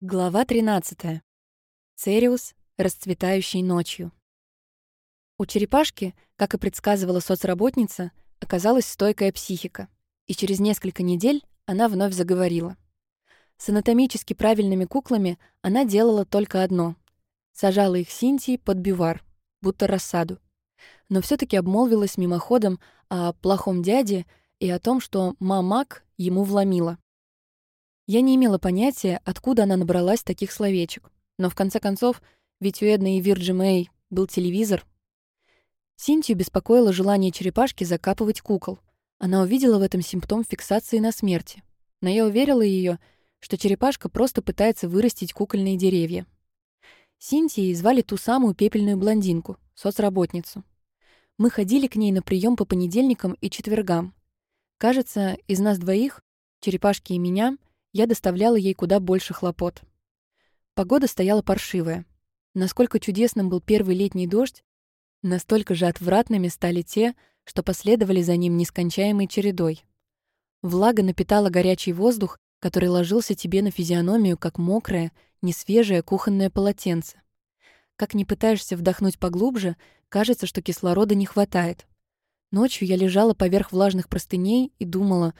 Глава 13. Цериус, расцветающий ночью. У черепашки, как и предсказывала соцработница, оказалась стойкая психика, и через несколько недель она вновь заговорила. С анатомически правильными куклами она делала только одно — сажала их Синтии под бювар, будто рассаду. Но все таки обмолвилась мимоходом о плохом дяде и о том, что мамак ему вломила. Я не имела понятия, откуда она набралась таких словечек. Но в конце концов, ведь у Эдны и Вирджи Мэй был телевизор. Синтию беспокоило желание черепашки закапывать кукол. Она увидела в этом симптом фиксации на смерти. Но я уверила ее, что черепашка просто пытается вырастить кукольные деревья. Синтией звали ту самую пепельную блондинку, соцработницу. Мы ходили к ней на прием по понедельникам и четвергам. Кажется, из нас двоих, черепашки и меня, я доставляла ей куда больше хлопот. Погода стояла паршивая. Насколько чудесным был первый летний дождь, настолько же отвратными стали те, что последовали за ним нескончаемой чередой. Влага напитала горячий воздух, который ложился тебе на физиономию, как мокрое, несвежее кухонное полотенце. Как не пытаешься вдохнуть поглубже, кажется, что кислорода не хватает. Ночью я лежала поверх влажных простыней и думала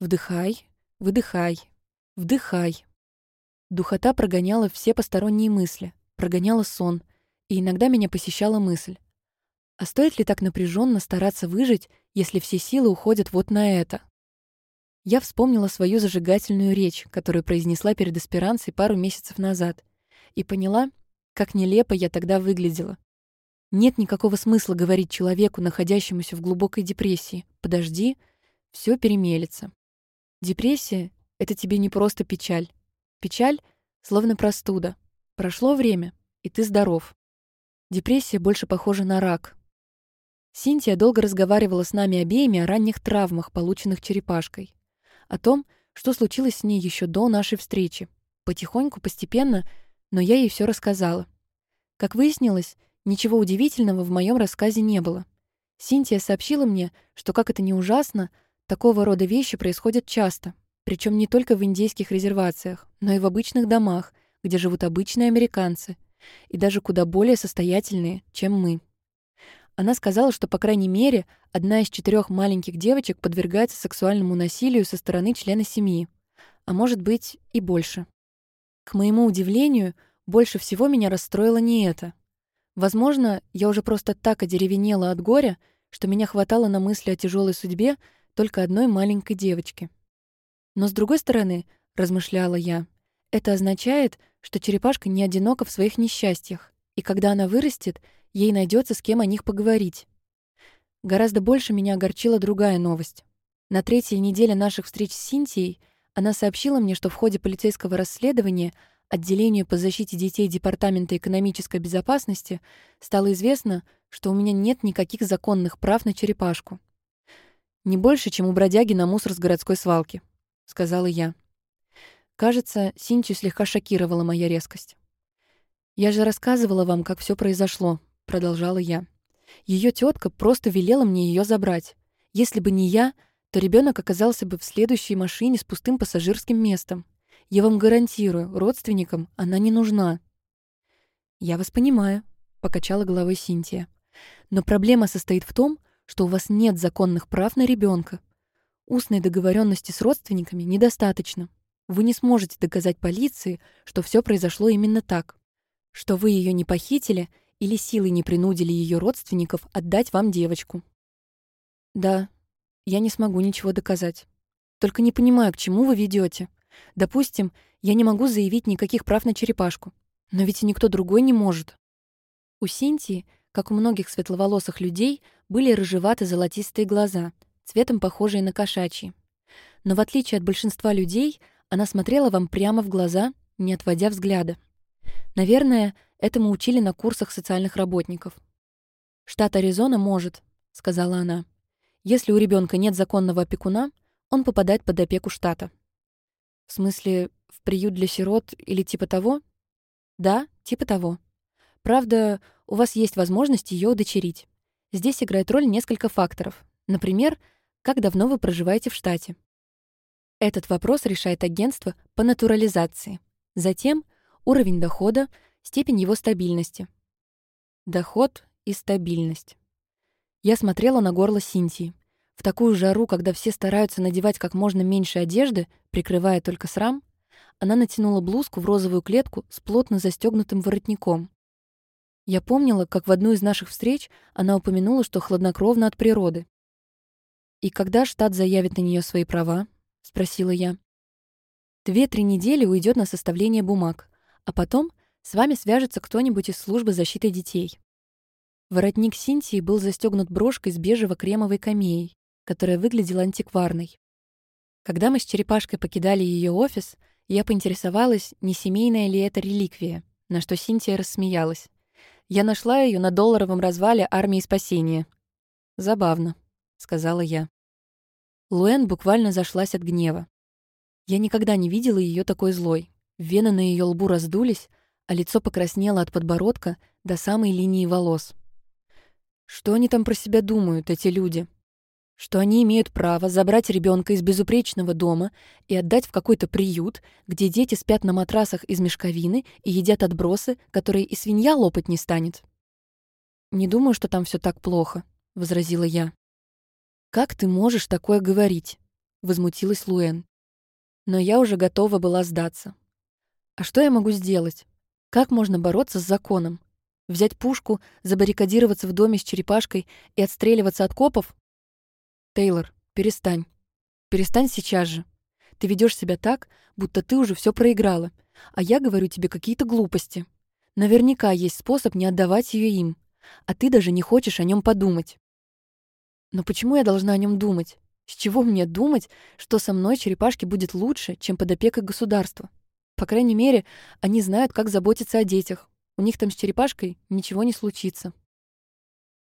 «вдыхай, выдыхай, Вдыхай. Духота прогоняла все посторонние мысли, прогоняла сон, и иногда меня посещала мысль. А стоит ли так напряженно стараться выжить, если все силы уходят вот на это? Я вспомнила свою зажигательную речь, которую произнесла перед аспиранцией пару месяцев назад, и поняла, как нелепо я тогда выглядела. Нет никакого смысла говорить человеку, находящемуся в глубокой депрессии, «подожди, все перемелется». Депрессия это тебе не просто печаль. Печаль словно простуда. Прошло время, и ты здоров. Депрессия больше похожа на рак. Синтия долго разговаривала с нами обеими о ранних травмах, полученных черепашкой. О том, что случилось с ней еще до нашей встречи. Потихоньку, постепенно, но я ей все рассказала. Как выяснилось, ничего удивительного в моем рассказе не было. Синтия сообщила мне, что, как это не ужасно, такого рода вещи происходят часто, причем не только в индейских резервациях, но и в обычных домах, где живут обычные американцы, и даже куда более состоятельные, чем мы. Она сказала, что, по крайней мере, одна из четырех маленьких девочек подвергается сексуальному насилию со стороны члена семьи, а может быть и больше. К моему удивлению, больше всего меня расстроило не это. Возможно, я уже просто так одеревенела от горя, что меня хватало на мысли о тяжелой судьбе только одной маленькой девочки. Но с другой стороны, размышляла я, это означает, что черепашка не одинока в своих несчастьях, и когда она вырастет, ей найдется с кем о них поговорить. Гораздо больше меня огорчила другая новость. На третьей неделе наших встреч с Синтией она сообщила мне, что в ходе полицейского расследования отделению по защите детей Департамента экономической безопасности стало известно, что у меня нет никаких законных прав на черепашку. Не больше, чем у бродяги на мусор с городской свалки сказала я. Кажется, Синтию слегка шокировала моя резкость. «Я же рассказывала вам, как все произошло», — продолжала я. Ее тетка просто велела мне ее забрать. Если бы не я, то ребенок оказался бы в следующей машине с пустым пассажирским местом. Я вам гарантирую, родственникам она не нужна». «Я вас понимаю», — покачала головой Синтия. «Но проблема состоит в том, что у вас нет законных прав на ребенка. Устной договоренности с родственниками недостаточно. Вы не сможете доказать полиции, что все произошло именно так, что вы ее не похитили или силой не принудили ее родственников отдать вам девочку. Да, я не смогу ничего доказать. Только не понимаю, к чему вы ведете. Допустим, я не могу заявить никаких прав на черепашку. Но ведь и никто другой не может. У Синтии, как у многих светловолосых людей, были рыжевато-золотистые глаза — цветом похожей на кошачьи. Но в отличие от большинства людей, она смотрела вам прямо в глаза, не отводя взгляда. Наверное, этому учили на курсах социальных работников. «Штат Аризона может», — сказала она. «Если у ребенка нет законного опекуна, он попадает под опеку штата». «В смысле, в приют для сирот или типа того?» «Да, типа того. Правда, у вас есть возможность ее удочерить. Здесь играет роль несколько факторов. Например, как давно вы проживаете в штате? Этот вопрос решает агентство по натурализации. Затем уровень дохода, степень его стабильности. Доход и стабильность. Я смотрела на горло Синтии. В такую жару, когда все стараются надевать как можно меньше одежды, прикрывая только срам, она натянула блузку в розовую клетку с плотно застегнутым воротником. Я помнила, как в одну из наших встреч она упомянула, что хладнокровна от природы. «И когда штат заявит на нее свои права?» — спросила я. «Две-три недели уйдет на составление бумаг, а потом с вами свяжется кто-нибудь из службы защиты детей». Воротник Синтии был застегнут брошкой с бежево-кремовой камеей, которая выглядела антикварной. Когда мы с черепашкой покидали ее офис, я поинтересовалась, не семейная ли это реликвия, на что Синтия рассмеялась. Я нашла ее на долларовом развале армии спасения. Забавно сказала я. Луэн буквально зашлась от гнева. Я никогда не видела ее такой злой. Вены на ее лбу раздулись, а лицо покраснело от подбородка до самой линии волос. Что они там про себя думают, эти люди? Что они имеют право забрать ребенка из безупречного дома и отдать в какой-то приют, где дети спят на матрасах из мешковины и едят отбросы, которые и свинья лопать не станет. «Не думаю, что там все так плохо», — возразила я. «Как ты можешь такое говорить?» — возмутилась Луэн. Но я уже готова была сдаться. «А что я могу сделать? Как можно бороться с законом? Взять пушку, забаррикадироваться в доме с черепашкой и отстреливаться от копов? Тейлор, перестань. Перестань сейчас же. Ты ведешь себя так, будто ты уже все проиграла, а я говорю тебе какие-то глупости. Наверняка есть способ не отдавать ее им, а ты даже не хочешь о нем подумать. Но почему я должна о нем думать? С чего мне думать, что со мной черепашке будет лучше, чем под опекой государства? По крайней мере, они знают, как заботиться о детях. У них там с черепашкой ничего не случится.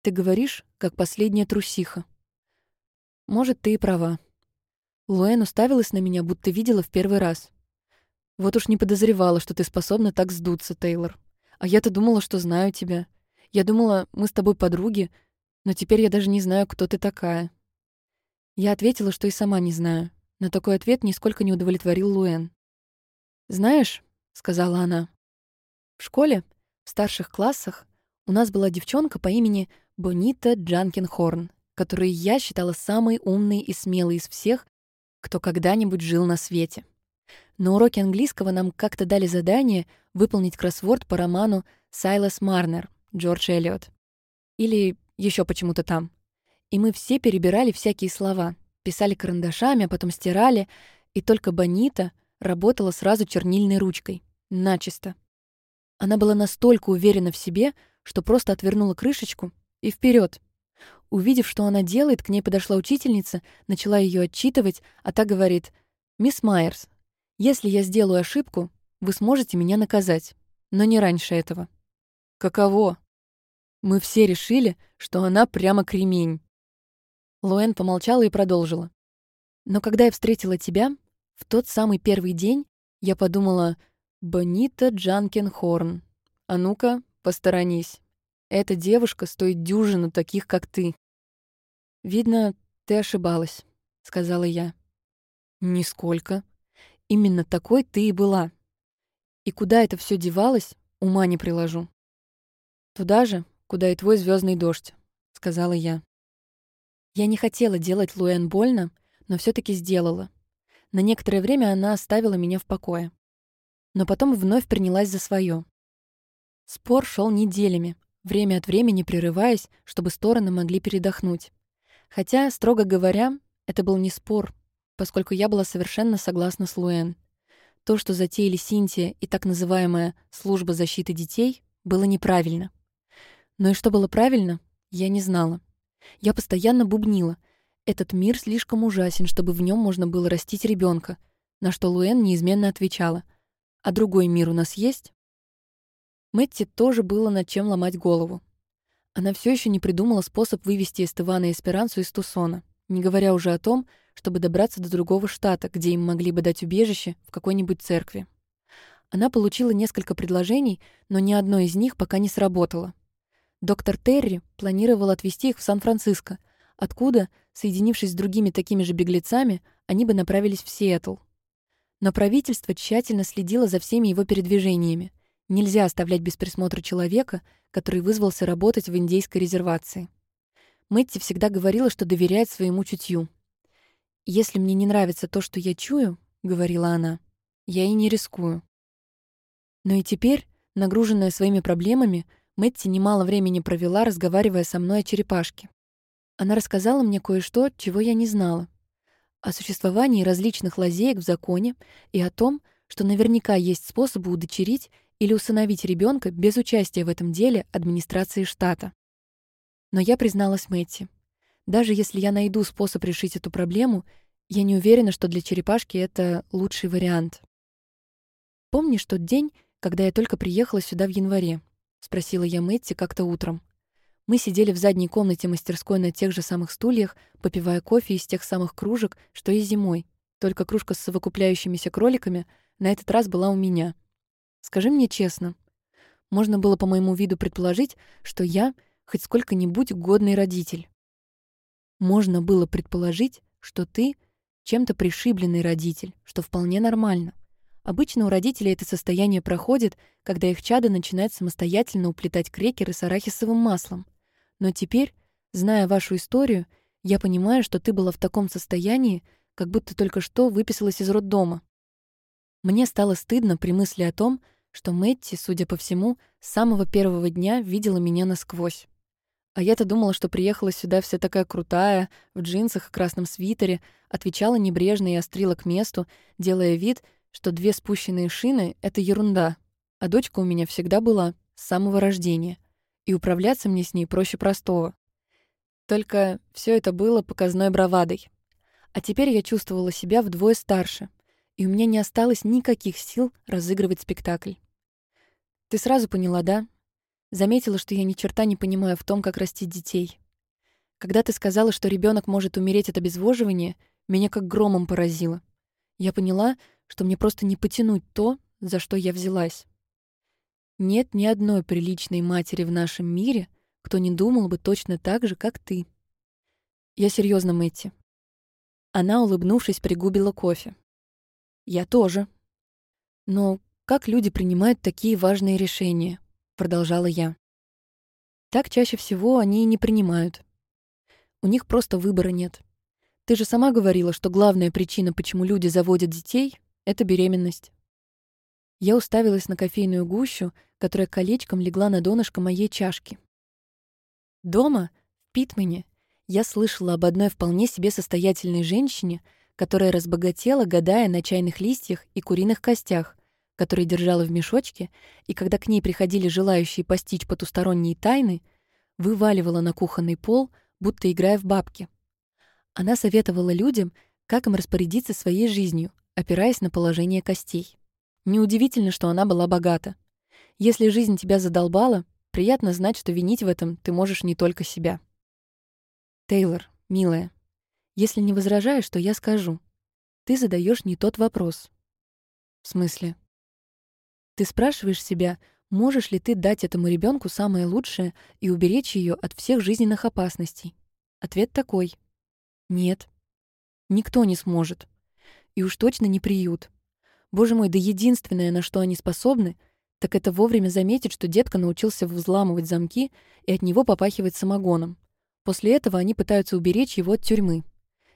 Ты говоришь, как последняя трусиха. Может, ты и права. Луэн уставилась на меня, будто видела в первый раз. Вот уж не подозревала, что ты способна так сдуться, Тейлор. А я-то думала, что знаю тебя. Я думала, мы с тобой подруги, но теперь я даже не знаю, кто ты такая». Я ответила, что и сама не знаю, но такой ответ нисколько не удовлетворил Луэн. «Знаешь», — сказала она, — «в школе, в старших классах, у нас была девчонка по имени Бонита Джанкинхорн, которую я считала самой умной и смелой из всех, кто когда-нибудь жил на свете. На уроке английского нам как-то дали задание выполнить кроссворд по роману «Сайлас Марнер» Джордж Эллиот. Или еще почему-то там. И мы все перебирали всякие слова, писали карандашами, а потом стирали, и только Бонита работала сразу чернильной ручкой. Начисто. Она была настолько уверена в себе, что просто отвернула крышечку и вперед. Увидев, что она делает, к ней подошла учительница, начала ее отчитывать, а та говорит, «Мисс Майерс, если я сделаю ошибку, вы сможете меня наказать, но не раньше этого». «Каково?» Мы все решили, что она прямо кремень. Луэн помолчала и продолжила. Но когда я встретила тебя, в тот самый первый день, я подумала, Бонита Джанкенхорн. А ну-ка, посторонись. Эта девушка стоит дюжину таких, как ты. Видно, ты ошибалась, сказала я. Нисколько. Именно такой ты и была. И куда это все девалось, ума не приложу. Туда же, куда и твой звездный дождь», — сказала я. Я не хотела делать Луэн больно, но все таки сделала. На некоторое время она оставила меня в покое. Но потом вновь принялась за свое. Спор шел неделями, время от времени прерываясь, чтобы стороны могли передохнуть. Хотя, строго говоря, это был не спор, поскольку я была совершенно согласна с Луэн. То, что затеяли Синтия и так называемая «служба защиты детей», было неправильно. Но и что было правильно, я не знала. Я постоянно бубнила. Этот мир слишком ужасен, чтобы в нем можно было растить ребенка, на что Луэн неизменно отвечала. «А другой мир у нас есть?» Мэтти тоже было над чем ломать голову. Она все еще не придумала способ вывести Эстывана и Эсперансу из Тусона, не говоря уже о том, чтобы добраться до другого штата, где им могли бы дать убежище в какой-нибудь церкви. Она получила несколько предложений, но ни одно из них пока не сработало. Доктор Терри планировал отвезти их в Сан-Франциско, откуда, соединившись с другими такими же беглецами, они бы направились в Сиэтл. Но правительство тщательно следило за всеми его передвижениями. Нельзя оставлять без присмотра человека, который вызвался работать в индейской резервации. Мэтти всегда говорила, что доверяет своему чутью. «Если мне не нравится то, что я чую», — говорила она, — «я и не рискую». Но и теперь, нагруженная своими проблемами, Мэтти немало времени провела, разговаривая со мной о черепашке. Она рассказала мне кое-что, чего я не знала. О существовании различных лазеек в законе и о том, что наверняка есть способы удочерить или усыновить ребенка без участия в этом деле администрации штата. Но я призналась Мэтти. Даже если я найду способ решить эту проблему, я не уверена, что для черепашки это лучший вариант. «Помнишь тот день, когда я только приехала сюда в январе?» — спросила я Мэтти как-то утром. Мы сидели в задней комнате мастерской на тех же самых стульях, попивая кофе из тех самых кружек, что и зимой. Только кружка с совокупляющимися кроликами на этот раз была у меня. Скажи мне честно, можно было по моему виду предположить, что я хоть сколько-нибудь годный родитель. Можно было предположить, что ты чем-то пришибленный родитель, что вполне нормально. Обычно у родителей это состояние проходит, когда их чадо начинает самостоятельно уплетать крекеры с арахисовым маслом. Но теперь, зная вашу историю, я понимаю, что ты была в таком состоянии, как будто только что выписалась из роддома. Мне стало стыдно при мысли о том, что Мэтти, судя по всему, с самого первого дня видела меня насквозь. А я-то думала, что приехала сюда вся такая крутая, в джинсах и красном свитере, отвечала небрежно и острила к месту, делая вид, что две спущенные шины — это ерунда. А дочка у меня всегда была, с самого рождения. И управляться мне с ней проще простого. Только все это было показной бравадой. А теперь я чувствовала себя вдвое старше — и у меня не осталось никаких сил разыгрывать спектакль. Ты сразу поняла, да? Заметила, что я ни черта не понимаю в том, как растить детей. Когда ты сказала, что ребенок может умереть от обезвоживания, меня как громом поразило. Я поняла, что мне просто не потянуть то, за что я взялась. Нет ни одной приличной матери в нашем мире, кто не думал бы точно так же, как ты. Я серьезно, Мэтти. Она, улыбнувшись, пригубила кофе. Я тоже. Но как люди принимают такие важные решения? Продолжала я. Так чаще всего они и не принимают. У них просто выбора нет. Ты же сама говорила, что главная причина, почему люди заводят детей, — это беременность. Я уставилась на кофейную гущу, которая колечком легла на донышко моей чашки. Дома, в Питмане, я слышала об одной вполне себе состоятельной женщине, которая разбогатела, гадая на чайных листьях и куриных костях, которые держала в мешочке, и когда к ней приходили желающие постичь потусторонние тайны, вываливала на кухонный пол, будто играя в бабки. Она советовала людям, как им распорядиться своей жизнью, опираясь на положение костей. Неудивительно, что она была богата. Если жизнь тебя задолбала, приятно знать, что винить в этом ты можешь не только себя. Тейлор, милая, если не возражаешь, то я скажу. Ты задаешь не тот вопрос. В смысле? Ты спрашиваешь себя, можешь ли ты дать этому ребенку самое лучшее и уберечь ее от всех жизненных опасностей? Ответ такой. Нет. Никто не сможет. И уж точно не приют. Боже мой, да единственное, на что они способны, так это вовремя заметить, что детка научился взламывать замки и от него попахивает самогоном. После этого они пытаются уберечь его от тюрьмы.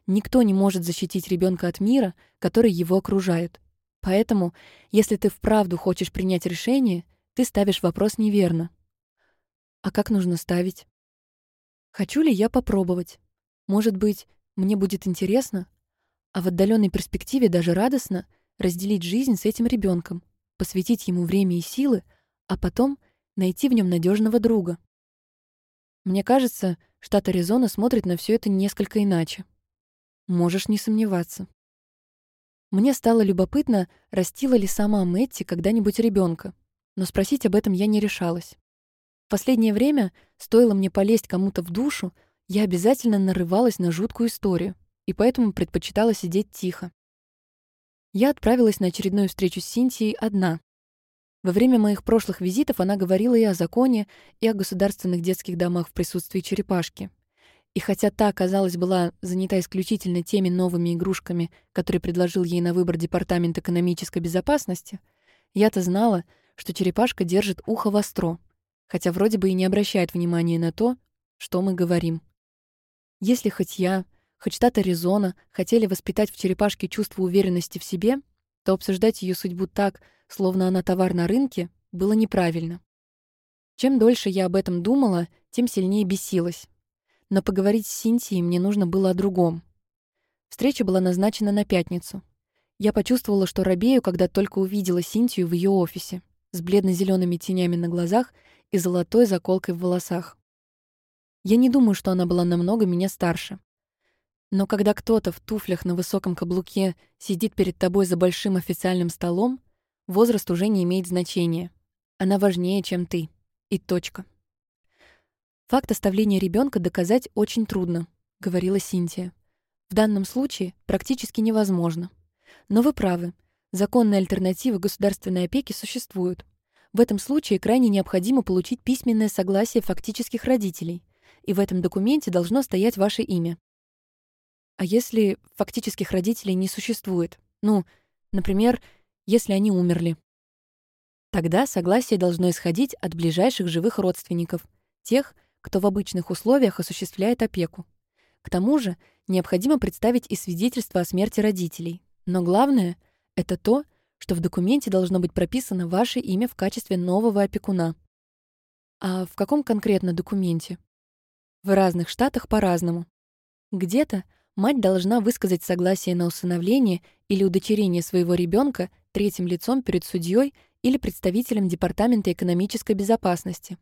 Никто не может защитить ребенка от мира, который его окружает. Поэтому, если ты вправду хочешь принять решение, ты ставишь вопрос неверно. А как нужно ставить? Хочу ли я попробовать? Может быть, мне будет интересно, а в отдаленной перспективе даже радостно разделить жизнь с этим ребенком, посвятить ему время и силы, а потом найти в нем надежного друга. Мне кажется, штат Аризона смотрит на все это несколько иначе. Можешь не сомневаться. Мне стало любопытно, растила ли сама Мэтти когда-нибудь ребенка, но спросить об этом я не решалась. В последнее время, стоило мне полезть кому-то в душу, я обязательно нарывалась на жуткую историю, и поэтому предпочитала сидеть тихо. Я отправилась на очередную встречу с Синтией одна. Во время моих прошлых визитов она говорила и о законе, и о государственных детских домах в присутствии черепашки. И хотя та, казалось, была занята исключительно теми новыми игрушками, которые предложил ей на выбор Департамент экономической безопасности, я-то знала, что черепашка держит ухо востро, хотя вроде бы и не обращает внимания на то, что мы говорим. Если хоть я, хоть штат Аризона хотели воспитать в черепашке чувство уверенности в себе, то обсуждать ее судьбу так, словно она товар на рынке, было неправильно. Чем дольше я об этом думала, тем сильнее бесилась. Но поговорить с Синтией мне нужно было о другом. Встреча была назначена на пятницу. Я почувствовала, что робею, когда только увидела Синтию в ее офисе, с бледно зелеными тенями на глазах и золотой заколкой в волосах. Я не думаю, что она была намного меня старше. Но когда кто-то в туфлях на высоком каблуке сидит перед тобой за большим официальным столом, возраст уже не имеет значения. Она важнее, чем ты. И точка. Факт оставления ребенка доказать очень трудно, говорила Синтия. В данном случае практически невозможно. Но вы правы. Законные альтернативы государственной опеки существуют. В этом случае крайне необходимо получить письменное согласие фактических родителей, и в этом документе должно стоять ваше имя. А если фактических родителей не существует? Ну, например, если они умерли. Тогда согласие должно исходить от ближайших живых родственников, тех, кто в обычных условиях осуществляет опеку. К тому же необходимо представить и свидетельство о смерти родителей. Но главное — это то, что в документе должно быть прописано ваше имя в качестве нового опекуна. А в каком конкретно документе? В разных штатах по-разному. Где-то мать должна высказать согласие на усыновление или удочерение своего ребенка третьим лицом перед судьей или представителем Департамента экономической безопасности.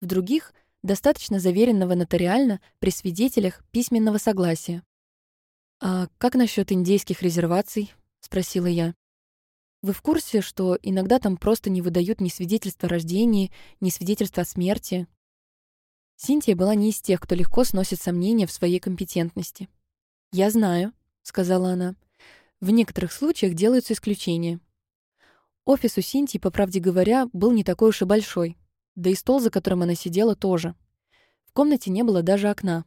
В других достаточно заверенного нотариально при свидетелях письменного согласия. «А как насчет индейских резерваций?» — спросила я. «Вы в курсе, что иногда там просто не выдают ни свидетельства о рождении, ни свидетельства о смерти?» Синтия была не из тех, кто легко сносит сомнения в своей компетентности. «Я знаю», — сказала она. «В некоторых случаях делаются исключения». Офис у Синтии, по правде говоря, был не такой уж и большой. Да и стол, за которым она сидела, тоже. В комнате не было даже окна.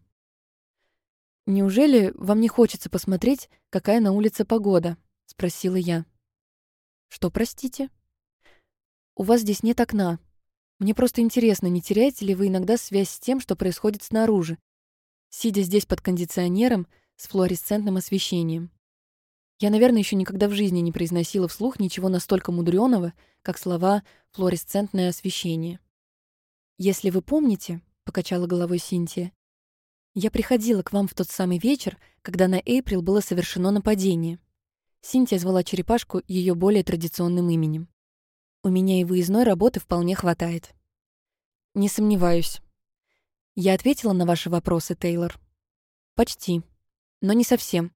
«Неужели вам не хочется посмотреть, какая на улице погода?» — спросила я. «Что, простите?» «У вас здесь нет окна. Мне просто интересно, не теряете ли вы иногда связь с тем, что происходит снаружи, сидя здесь под кондиционером с флуоресцентным освещением?» Я, наверное, еще никогда в жизни не произносила вслух ничего настолько мудреного, как слова «флуоресцентное освещение». «Если вы помните», — покачала головой Синтия, «я приходила к вам в тот самый вечер, когда на Эйприл было совершено нападение». Синтия звала черепашку ее более традиционным именем. «У меня и выездной работы вполне хватает». «Не сомневаюсь». «Я ответила на ваши вопросы, Тейлор?» «Почти. Но не совсем.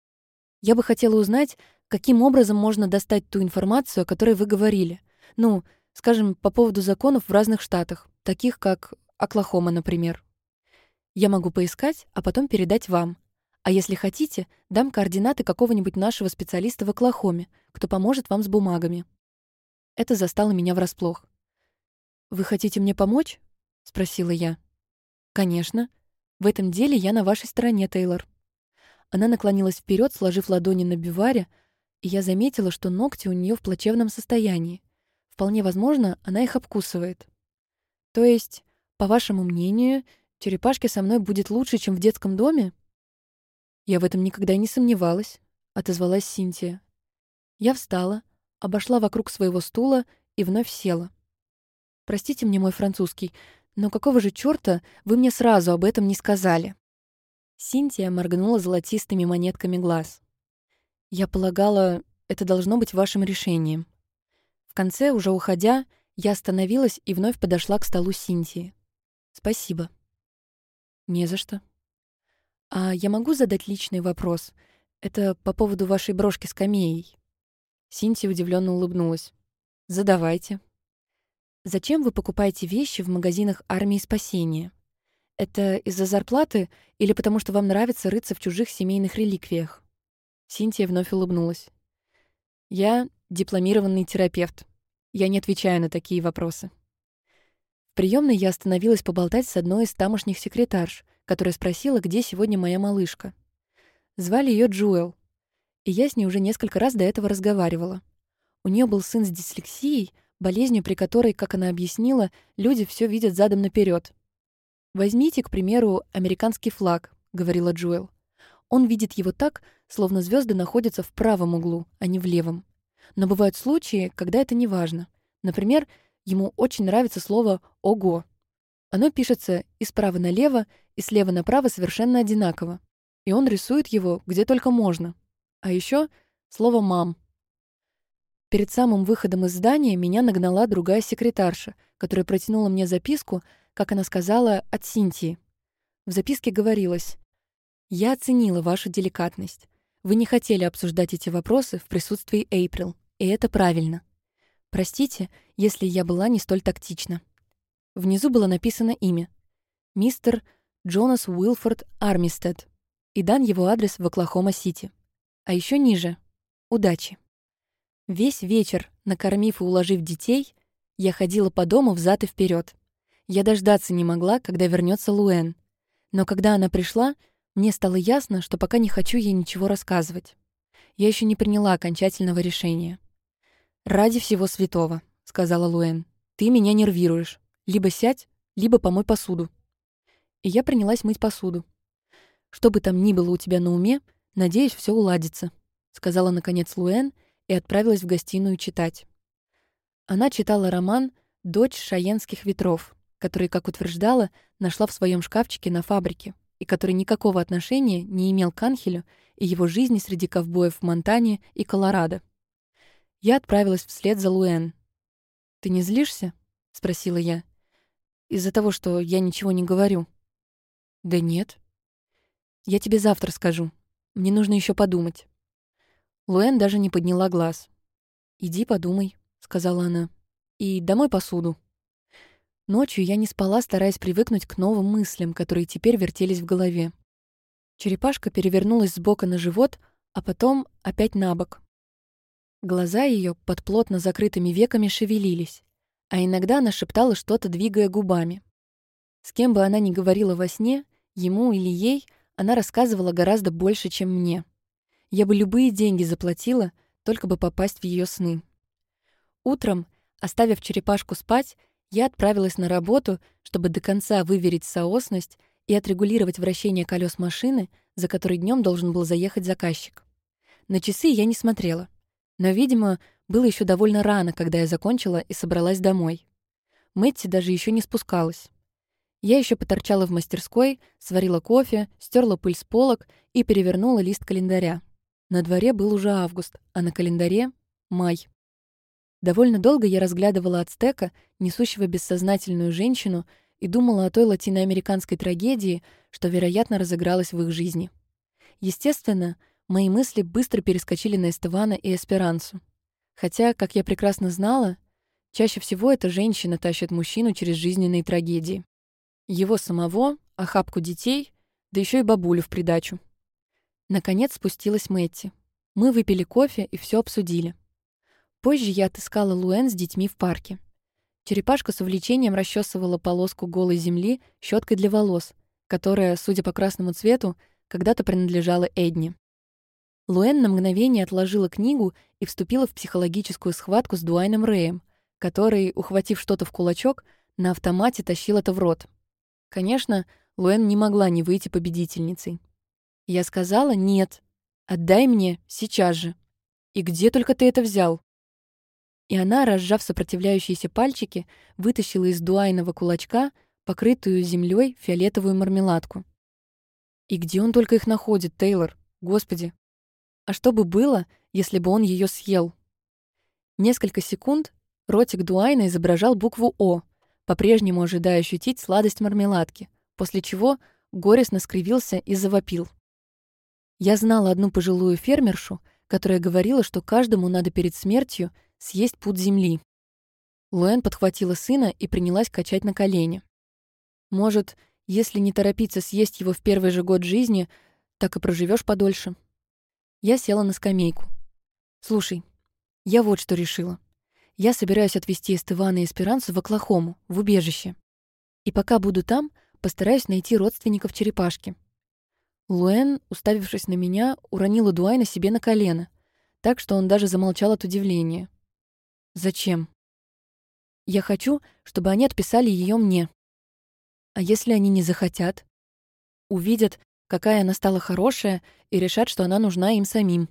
Я бы хотела узнать, каким образом можно достать ту информацию, о которой вы говорили. Ну, скажем, по поводу законов в разных штатах таких как Оклахома, например. Я могу поискать, а потом передать вам. А если хотите, дам координаты какого-нибудь нашего специалиста в Оклахоме, кто поможет вам с бумагами. Это застало меня врасплох. «Вы хотите мне помочь?» — спросила я. «Конечно. В этом деле я на вашей стороне, Тейлор». Она наклонилась вперед, сложив ладони на биваре, и я заметила, что ногти у нее в плачевном состоянии. Вполне возможно, она их обкусывает. То есть, по вашему мнению, черепашке со мной будет лучше, чем в детском доме? Я в этом никогда не сомневалась, отозвалась Синтия. Я встала, обошла вокруг своего стула и вновь села. Простите мне мой французский, но какого же чёрта вы мне сразу об этом не сказали? Синтия моргнула золотистыми монетками глаз. Я полагала, это должно быть вашим решением. В конце, уже уходя, я остановилась и вновь подошла к столу Синтии. «Спасибо». «Не за что». «А я могу задать личный вопрос? Это по поводу вашей брошки с камеей». Синтия удивленно улыбнулась. «Задавайте». «Зачем вы покупаете вещи в магазинах армии спасения? Это из-за зарплаты или потому что вам нравится рыться в чужих семейных реликвиях?» Синтия вновь улыбнулась. «Я дипломированный терапевт. Я не отвечаю на такие вопросы. В приемной я остановилась поболтать с одной из тамошних секретарш, которая спросила, где сегодня моя малышка. Звали ее Джуэл, и я с ней уже несколько раз до этого разговаривала. У нее был сын с дислексией, болезнью, при которой, как она объяснила, люди все видят задом наперед. «Возьмите, к примеру, американский флаг», — говорила Джуэл. «Он видит его так, словно звезды находятся в правом углу, а не в левом. Но бывают случаи, когда это не важно. Например, ему очень нравится слово «ого». Оно пишется и справа налево, и слева направо совершенно одинаково. И он рисует его где только можно. А еще слово «мам». Перед самым выходом из здания меня нагнала другая секретарша, которая протянула мне записку, как она сказала, от Синтии. В записке говорилось «Я оценила вашу деликатность. Вы не хотели обсуждать эти вопросы в присутствии Эйприл, и это правильно. Простите, если я была не столь тактична». Внизу было написано имя. Мистер Джонас Уилфорд Армистед. И дан его адрес в Оклахома-Сити. А еще ниже — удачи. Весь вечер, накормив и уложив детей, я ходила по дому взад и вперед. Я дождаться не могла, когда вернется Луэн. Но когда она пришла, мне стало ясно, что пока не хочу ей ничего рассказывать. Я еще не приняла окончательного решения. «Ради всего святого», — сказала Луэн, — «ты меня нервируешь. Либо сядь, либо помой посуду». И я принялась мыть посуду. «Что бы там ни было у тебя на уме, надеюсь, все уладится», — сказала наконец Луэн и отправилась в гостиную читать. Она читала роман «Дочь шаенских ветров», который, как утверждала, нашла в своем шкафчике на фабрике и который никакого отношения не имел к Анхелю и его жизни среди ковбоев в Монтане и Колорадо. Я отправилась вслед за Луэн. «Ты не злишься?» — спросила я. «Из-за того, что я ничего не говорю». «Да нет». «Я тебе завтра скажу. Мне нужно еще подумать». Луэн даже не подняла глаз. «Иди подумай», — сказала она. «И домой посуду». Ночью я не спала, стараясь привыкнуть к новым мыслям, которые теперь вертелись в голове. Черепашка перевернулась с бока на живот, а потом опять на бок. Глаза ее под плотно закрытыми веками шевелились, а иногда она шептала что-то, двигая губами. С кем бы она ни говорила во сне, ему или ей, она рассказывала гораздо больше, чем мне. Я бы любые деньги заплатила, только бы попасть в ее сны. Утром, оставив черепашку спать, я отправилась на работу, чтобы до конца выверить соосность и отрегулировать вращение колес машины, за которой днем должен был заехать заказчик. На часы я не смотрела — но, видимо, было еще довольно рано, когда я закончила и собралась домой. Мэтти даже еще не спускалась. Я еще поторчала в мастерской, сварила кофе, стерла пыль с полок и перевернула лист календаря. На дворе был уже август, а на календаре — май. Довольно долго я разглядывала ацтека, несущего бессознательную женщину, и думала о той латиноамериканской трагедии, что, вероятно, разыгралась в их жизни. Естественно, Мои мысли быстро перескочили на Эстевана и Эсперансу. Хотя, как я прекрасно знала, чаще всего эта женщина тащит мужчину через жизненные трагедии. Его самого, охапку детей, да еще и бабулю в придачу. Наконец спустилась Мэтти. Мы выпили кофе и все обсудили. Позже я отыскала Луэн с детьми в парке. Черепашка с увлечением расчесывала полоску голой земли щеткой для волос, которая, судя по красному цвету, когда-то принадлежала Эдне. Луэн на мгновение отложила книгу и вступила в психологическую схватку с Дуайном Рэем, который, ухватив что-то в кулачок, на автомате тащил это в рот. Конечно, Луэн не могла не выйти победительницей. Я сказала «нет». «Отдай мне, сейчас же». «И где только ты это взял?» И она, разжав сопротивляющиеся пальчики, вытащила из дуайного кулачка покрытую землей фиолетовую мармеладку. «И где он только их находит, Тейлор? Господи, а что бы было, если бы он ее съел? Несколько секунд ротик Дуайна изображал букву «О», по-прежнему ожидая ощутить сладость мармеладки, после чего горестно скривился и завопил. Я знала одну пожилую фермершу, которая говорила, что каждому надо перед смертью съесть пуд земли. Луэн подхватила сына и принялась качать на колени. Может, если не торопиться съесть его в первый же год жизни, так и проживешь подольше. Я села на скамейку. «Слушай, я вот что решила. Я собираюсь отвезти Эстывана и Эсперансу в Оклахому, в убежище. И пока буду там, постараюсь найти родственников черепашки. Луэн, уставившись на меня, уронила Дуайна себе на колено, так что он даже замолчал от удивления. «Зачем?» «Я хочу, чтобы они отписали ее мне. А если они не захотят? Увидят, какая она стала хорошая, и решат, что она нужна им самим.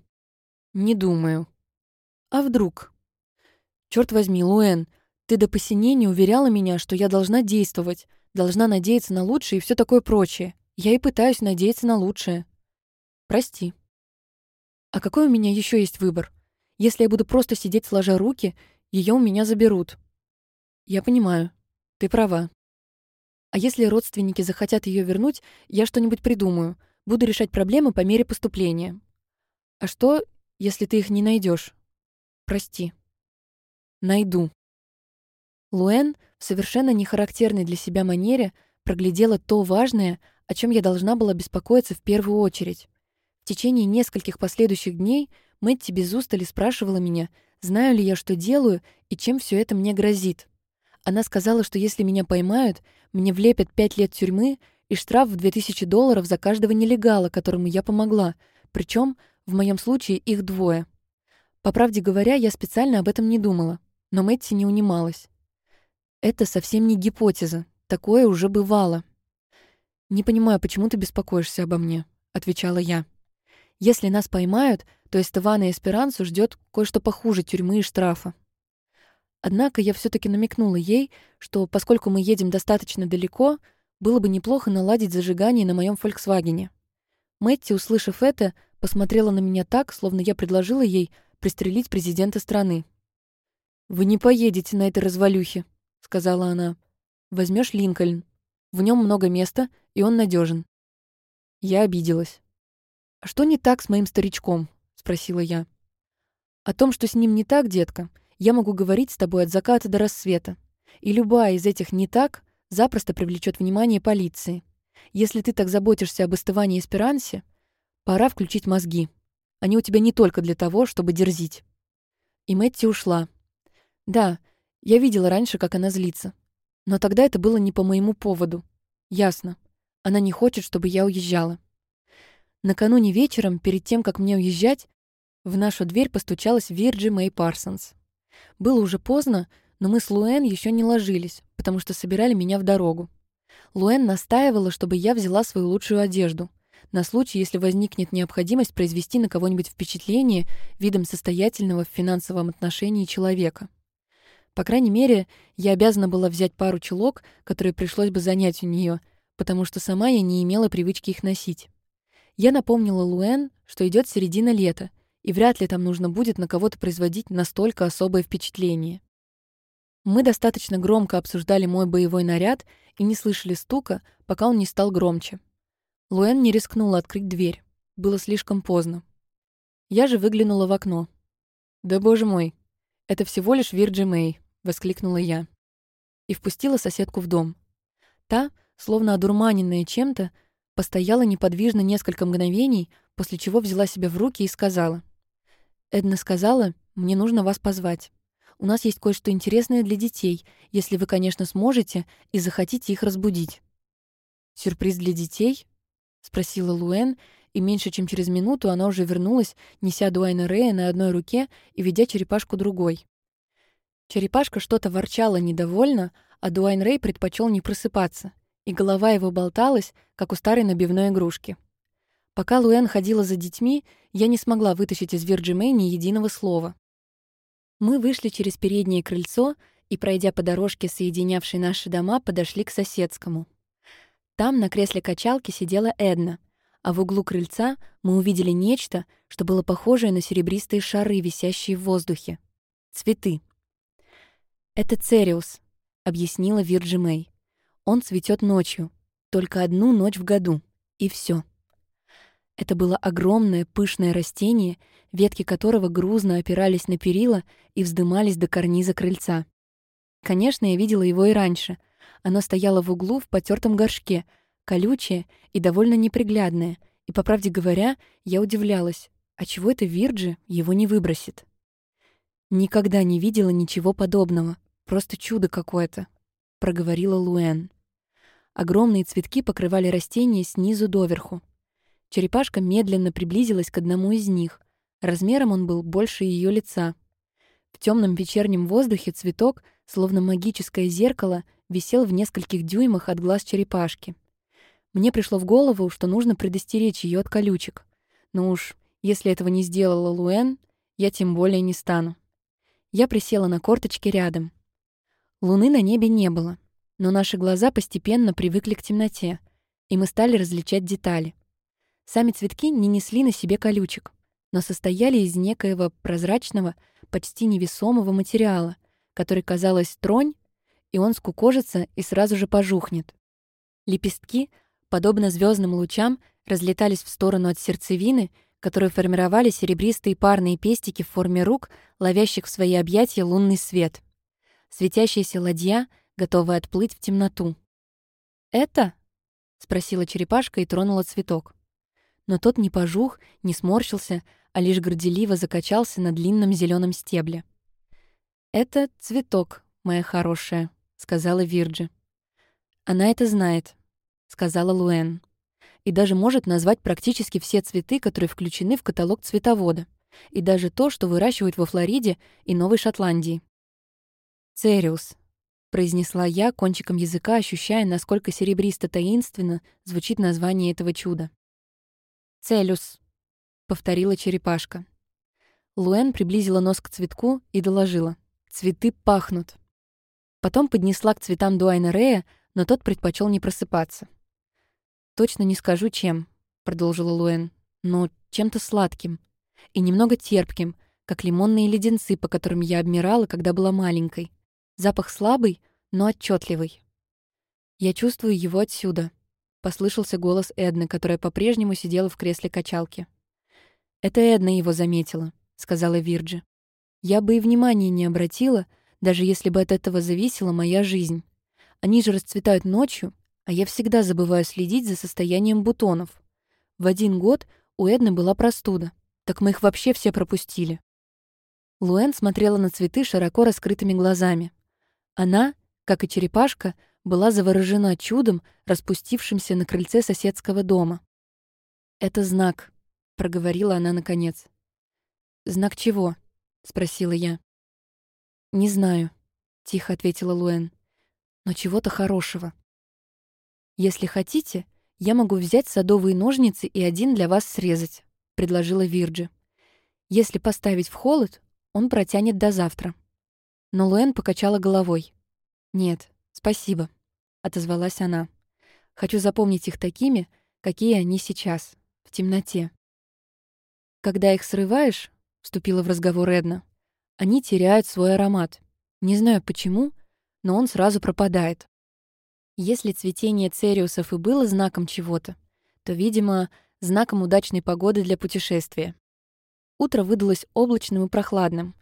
Не думаю. А вдруг? Черт возьми, Луэн, ты до посинения уверяла меня, что я должна действовать, должна надеяться на лучшее и все такое прочее. Я и пытаюсь надеяться на лучшее. Прости. А какой у меня еще есть выбор? Если я буду просто сидеть сложа руки, ее у меня заберут. Я понимаю. Ты права. А если родственники захотят ее вернуть, я что-нибудь придумаю. Буду решать проблемы по мере поступления. А что, если ты их не найдешь? Прости. Найду. Луэн в совершенно нехарактерной для себя манере проглядела то важное, о чем я должна была беспокоиться в первую очередь. В течение нескольких последующих дней Мэтти без устали спрашивала меня, знаю ли я, что делаю и чем все это мне грозит. Она сказала, что если меня поймают, мне влепят пять лет тюрьмы и штраф в 2000 долларов за каждого нелегала, которому я помогла, причем в моем случае их двое. По правде говоря, я специально об этом не думала, но Мэтти не унималась. Это совсем не гипотеза, такое уже бывало. «Не понимаю, почему ты беспокоишься обо мне», — отвечала я. «Если нас поймают, то Эстевана Эсперансу ждет кое-что похуже тюрьмы и штрафа. Однако я все таки намекнула ей, что поскольку мы едем достаточно далеко, было бы неплохо наладить зажигание на моем «Фольксвагене». Мэтти, услышав это, посмотрела на меня так, словно я предложила ей пристрелить президента страны. «Вы не поедете на этой развалюхе», — сказала она. Возьмешь Линкольн. В нем много места, и он надежен. Я обиделась. «А что не так с моим старичком?» — спросила я. «О том, что с ним не так, детка, я могу говорить с тобой от заката до рассвета. И любая из этих «не так» запросто привлечет внимание полиции. Если ты так заботишься об остывании Эсперансе, пора включить мозги. Они у тебя не только для того, чтобы дерзить. И Мэтти ушла. Да, я видела раньше, как она злится. Но тогда это было не по моему поводу. Ясно. Она не хочет, чтобы я уезжала. Накануне вечером, перед тем, как мне уезжать, в нашу дверь постучалась Вирджи Мэй Парсонс. Было уже поздно, но мы с Луэн еще не ложились, потому что собирали меня в дорогу. Луэн настаивала, чтобы я взяла свою лучшую одежду, на случай, если возникнет необходимость произвести на кого-нибудь впечатление видом состоятельного в финансовом отношении человека. По крайней мере, я обязана была взять пару чулок, которые пришлось бы занять у нее, потому что сама я не имела привычки их носить. Я напомнила Луэн, что идет середина лета, и вряд ли там нужно будет на кого-то производить настолько особое впечатление. Мы достаточно громко обсуждали мой боевой наряд и не слышали стука, пока он не стал громче. Луэн не рискнула открыть дверь. Было слишком поздно. Я же выглянула в окно. «Да боже мой, это всего лишь Вирджи Мэй», — воскликнула я. И впустила соседку в дом. Та, словно одурманенная чем-то, постояла неподвижно несколько мгновений, после чего взяла себя в руки и сказала. Эдна сказала, мне нужно вас позвать. У нас есть кое-что интересное для детей, если вы, конечно, сможете и захотите их разбудить». «Сюрприз для детей?» — спросила Луэн, и меньше чем через минуту она уже вернулась, неся Дуайна Рея на одной руке и ведя черепашку другой. Черепашка что-то ворчала недовольно, а Дуайн Рэй предпочел не просыпаться, и голова его болталась, как у старой набивной игрушки. Пока Луэн ходила за детьми, я не смогла вытащить из Вирджи Мэй ни единого слова. Мы вышли через переднее крыльцо и, пройдя по дорожке, соединявшей наши дома, подошли к соседскому. Там на кресле качалки сидела Эдна, а в углу крыльца мы увидели нечто, что было похожее на серебристые шары, висящие в воздухе. Цветы. «Это цериус», — объяснила Вирджи Мэй. «Он цветет ночью, только одну ночь в году, и все. Это было огромное пышное растение, ветки которого грузно опирались на перила и вздымались до карниза крыльца. Конечно, я видела его и раньше. Оно стояло в углу в потертом горшке, колючее и довольно неприглядное, и, по правде говоря, я удивлялась, а чего это Вирджи его не выбросит? Никогда не видела ничего подобного, просто чудо какое-то, проговорила Луэн. Огромные цветки покрывали растения снизу доверху. Черепашка медленно приблизилась к одному из них. Размером он был больше ее лица. В темном вечернем воздухе цветок, словно магическое зеркало, висел в нескольких дюймах от глаз черепашки. Мне пришло в голову, что нужно предостеречь ее от колючек. Но уж если этого не сделала Луэн, я тем более не стану. Я присела на корточки рядом. Луны на небе не было, но наши глаза постепенно привыкли к темноте, и мы стали различать детали. Сами цветки не несли на себе колючек, но состояли из некоего прозрачного, почти невесомого материала, который, казалось, тронь, и он скукожится и сразу же пожухнет. Лепестки, подобно звездным лучам, разлетались в сторону от сердцевины, которые формировали серебристые парные пестики в форме рук, ловящих в свои объятия лунный свет. Светящаяся ладья, готовая отплыть в темноту. «Это?» — спросила черепашка и тронула цветок. Но тот не пожух, не сморщился, а лишь горделиво закачался на длинном зеленом стебле. «Это цветок, моя хорошая», — сказала Вирджи. «Она это знает», — сказала Луэн и даже может назвать практически все цветы, которые включены в каталог цветовода, и даже то, что выращивают во Флориде и Новой Шотландии. «Цериус», — произнесла я кончиком языка, ощущая, насколько серебристо-таинственно звучит название этого чуда. «Целюс», — повторила черепашка. Луэн приблизила нос к цветку и доложила. «Цветы пахнут». Потом поднесла к цветам Дуайна Рея, но тот предпочел не просыпаться. «Точно не скажу, чем», — продолжила Луэн, «но чем-то сладким и немного терпким, как лимонные леденцы, по которым я обмирала, когда была маленькой. Запах слабый, но отчетливый. Я чувствую его отсюда», — послышался голос Эдны, которая по-прежнему сидела в кресле качалки. «Это Эдна его заметила», — сказала Вирджи. «Я бы и внимания не обратила, даже если бы от этого зависела моя жизнь. Они же расцветают ночью, а я всегда забываю следить за состоянием бутонов. В один год у Эдны была простуда, так мы их вообще все пропустили. Луэн смотрела на цветы широко раскрытыми глазами. Она, как и черепашка, была заворожена чудом, распустившимся на крыльце соседского дома. «Это знак», — проговорила она наконец. «Знак чего?» — спросила я. «Не знаю», — тихо ответила Луэн. «Но чего-то хорошего». «Если хотите, я могу взять садовые ножницы и один для вас срезать», — предложила Вирджи. «Если поставить в холод, он протянет до завтра». Но Луэн покачала головой. «Нет, спасибо», — отозвалась она. «Хочу запомнить их такими, какие они сейчас, в темноте». «Когда их срываешь», — вступила в разговор Эдна, «они теряют свой аромат. Не знаю почему, но он сразу пропадает. Если цветение цериусов и было знаком чего-то, то, видимо, знаком удачной погоды для путешествия. Утро выдалось облачным и прохладным.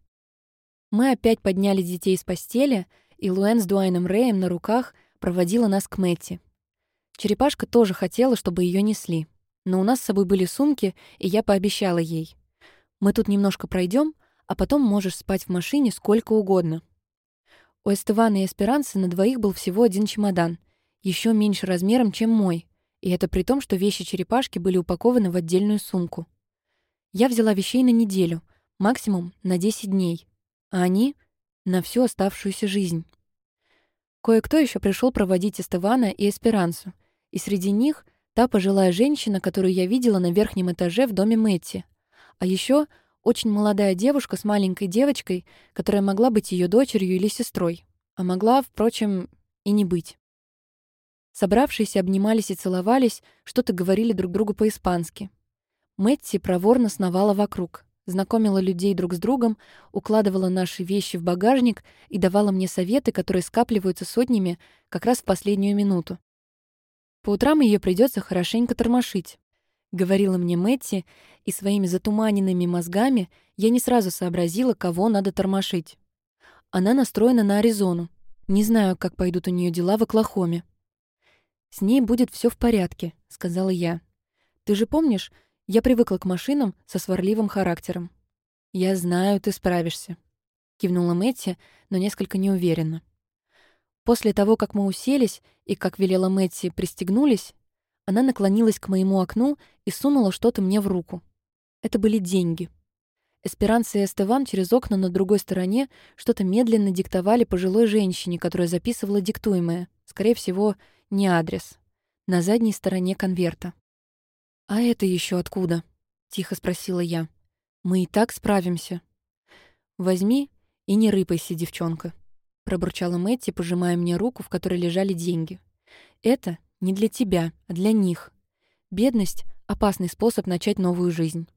Мы опять подняли детей из постели, и Луэн с Дуайном Рэем на руках проводила нас к Мэтти. Черепашка тоже хотела, чтобы ее несли. Но у нас с собой были сумки, и я пообещала ей. «Мы тут немножко пройдем, а потом можешь спать в машине сколько угодно». У Эстывана и Эсперанцы на двоих был всего один чемодан, еще меньше размером, чем мой, и это при том, что вещи черепашки были упакованы в отдельную сумку. Я взяла вещей на неделю, максимум на 10 дней, а они — на всю оставшуюся жизнь. Кое-кто еще пришел проводить Эстевана и Эсперансу, и среди них та пожилая женщина, которую я видела на верхнем этаже в доме Мэтти, а еще очень молодая девушка с маленькой девочкой, которая могла быть ее дочерью или сестрой, а могла, впрочем, и не быть. Собравшиеся обнимались и целовались, что-то говорили друг другу по-испански. Мэтти проворно сновала вокруг, знакомила людей друг с другом, укладывала наши вещи в багажник и давала мне советы, которые скапливаются сотнями как раз в последнюю минуту. По утрам ее придется хорошенько тормошить, говорила мне Мэтти, и своими затуманенными мозгами я не сразу сообразила, кого надо тормошить. Она настроена на Аризону. Не знаю, как пойдут у нее дела в Оклахоме. «С ней будет все в порядке», — сказала я. «Ты же помнишь, я привыкла к машинам со сварливым характером». «Я знаю, ты справишься», — кивнула Мэтти, но несколько неуверенно. После того, как мы уселись и, как велела Мэтти, пристегнулись, она наклонилась к моему окну и сунула что-то мне в руку. Это были деньги. Эсперанца и Эстеван через окна на другой стороне что-то медленно диктовали пожилой женщине, которая записывала диктуемое. Скорее всего, не адрес. На задней стороне конверта. «А это еще откуда?» — тихо спросила я. «Мы и так справимся». «Возьми и не рыпайся, девчонка», — пробурчала Мэтти, пожимая мне руку, в которой лежали деньги. «Это не для тебя, а для них. Бедность — опасный способ начать новую жизнь».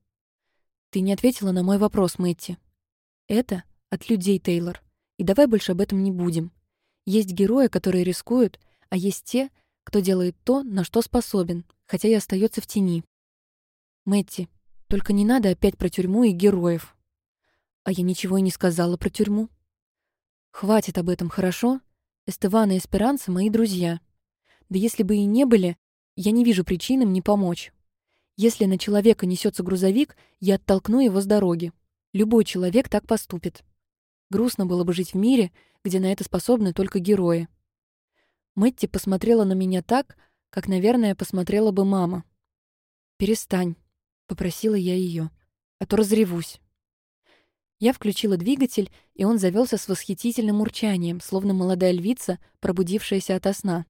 «Ты не ответила на мой вопрос, Мэтти». «Это от людей, Тейлор. И давай больше об этом не будем. Есть герои, которые рискуют, а есть те, кто делает то, на что способен, хотя и остается в тени. Мэтти, только не надо опять про тюрьму и героев. А я ничего и не сказала про тюрьму. Хватит об этом, хорошо? Эстевана и Эсперанца — мои друзья. Да если бы и не были, я не вижу причин им не помочь. Если на человека несется грузовик, я оттолкну его с дороги. Любой человек так поступит. Грустно было бы жить в мире, где на это способны только герои. Мэтти посмотрела на меня так, как, наверное, посмотрела бы мама. «Перестань», попросила я ее, а то разревусь. Я включила двигатель, и он завелся с восхитительным урчанием, словно молодая львица, пробудившаяся ото сна.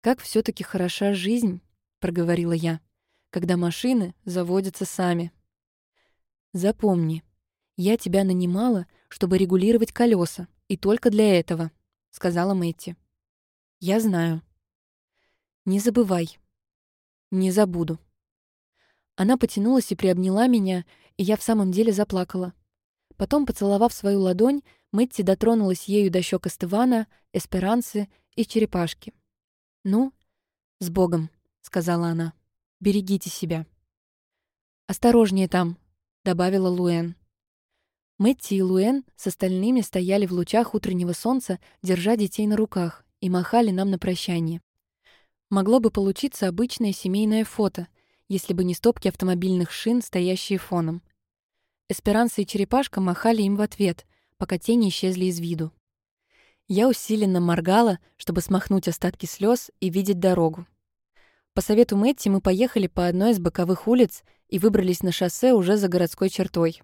«Как все таки хороша жизнь», — проговорила я, «когда машины заводятся сами». «Запомни, я тебя нанимала, чтобы регулировать колеса, и только для этого», — сказала Мэтти. «Я знаю». «Не забывай». «Не забуду». Она потянулась и приобняла меня, и я в самом деле заплакала. Потом, поцеловав свою ладонь, Мэтти дотронулась ею до щек Эстывана, Эсперанцы и черепашки. «Ну, с Богом», — сказала она. «Берегите себя». «Осторожнее там», — добавила Луэн. Мэтти и Луэн с остальными стояли в лучах утреннего солнца, держа детей на руках, и махали нам на прощание. Могло бы получиться обычное семейное фото — если бы не стопки автомобильных шин, стоящие фоном. Эсперанца и черепашка махали им в ответ, пока тени исчезли из виду. Я усиленно моргала, чтобы смахнуть остатки слез и видеть дорогу. По совету Мэтти мы поехали по одной из боковых улиц и выбрались на шоссе уже за городской чертой.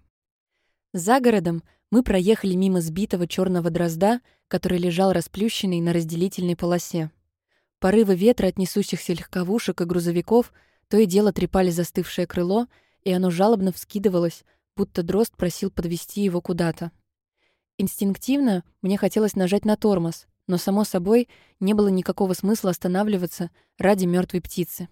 За городом мы проехали мимо сбитого черного дрозда, который лежал расплющенный на разделительной полосе. Порывы ветра от несущихся легковушек и грузовиков — то и дело трепали застывшее крыло, и оно жалобно вскидывалось, будто дрозд просил подвести его куда-то. Инстинктивно мне хотелось нажать на тормоз, но, само собой, не было никакого смысла останавливаться ради мертвой птицы.